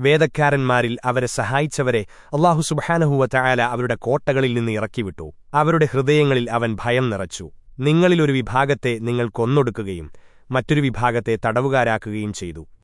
വേദക്കാരന്മാരിൽ അവരെ സഹായിച്ചവരെ അള്ളാഹു സുബഹാനഹുവ ചായാല അവരുടെ കോട്ടകളിൽ നിന്ന് ഇറക്കിവിട്ടു. അവരുടെ ഹൃദയങ്ങളിൽ അവൻ ഭയം നിറച്ചു. നിങ്ങളിലൊരു വിഭാഗത്തെ നിങ്ങൾ കൊന്നൊടുക്കുകയും മറ്റൊരു വിഭാഗത്തെ തടവുകാരാക്കുകയും ചെയ്തു.